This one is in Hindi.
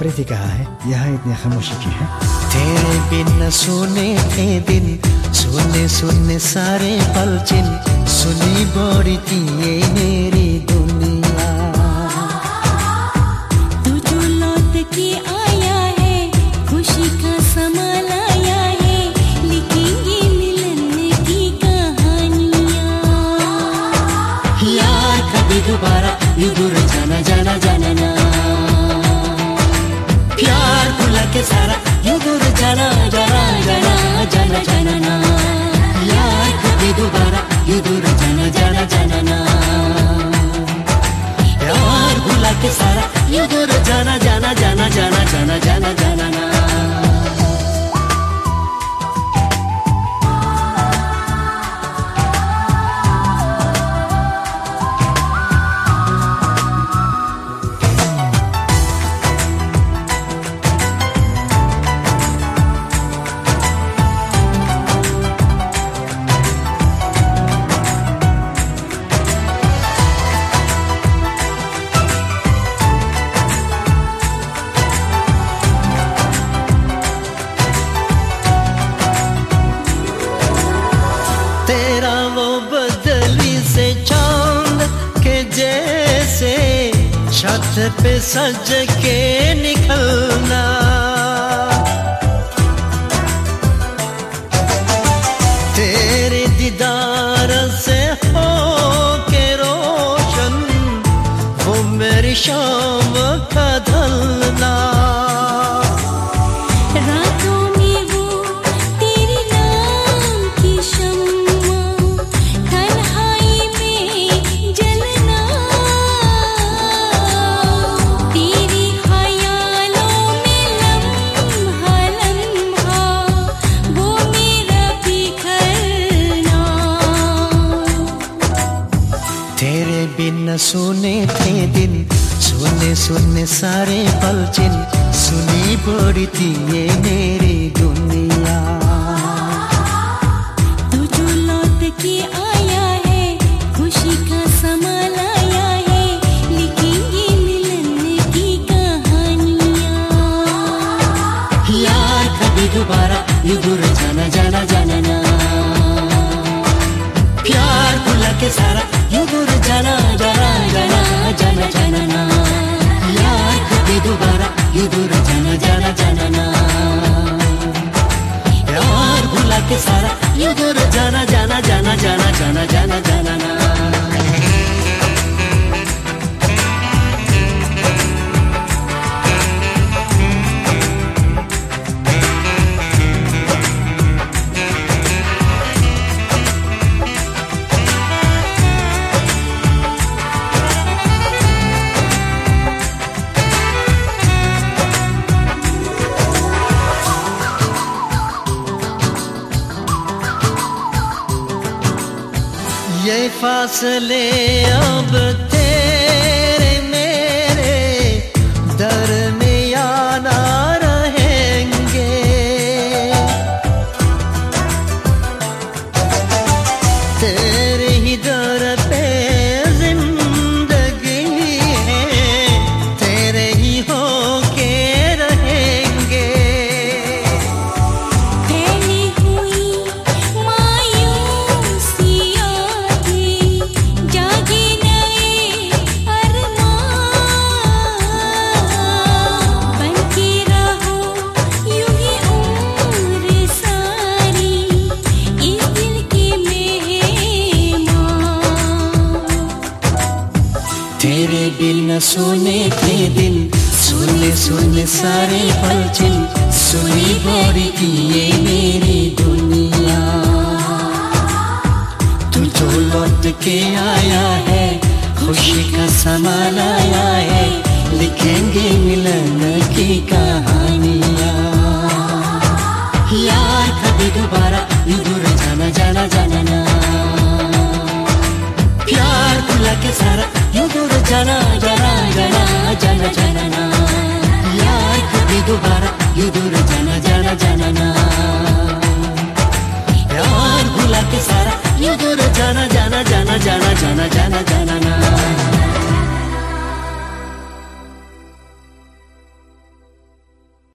प्रीति कहा है? यहाँ इतनी खामोशी की है? तेरे बिन सुने थे दिन, सुने सुने सारे पलचिन सुनी बोरी थी ये मेरी सारा। यू जाना जाना जाना जाना जाना जाना जाना। छत पे सज के निकलना। तेरे दीदार से हो के रोशन वो मेरी शाम सुने थे दिन सुने सुने सारे पल चिन। सुनी पड़ी थी ये मेरी के सारा यू जाना जाना जाना जाना जाना जाना जाना जाना। ये फासले अब तेरे सोने के दिन सुने सुने सारे पलचिन सुनी बड़ी की ये मेरी दुनिया। तू जो लौट के आया है, खुशी का समा लाया है, लिखेंगे मिलन की कहानियाँ। यार कभी दोबारा दूर जाना जाना जाना ना प्यार भुला के सारा, दूर जाना। सारा यू दूर जाना जाना जाना जाना जाना जाना जाना